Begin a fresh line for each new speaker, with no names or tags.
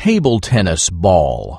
table tennis ball.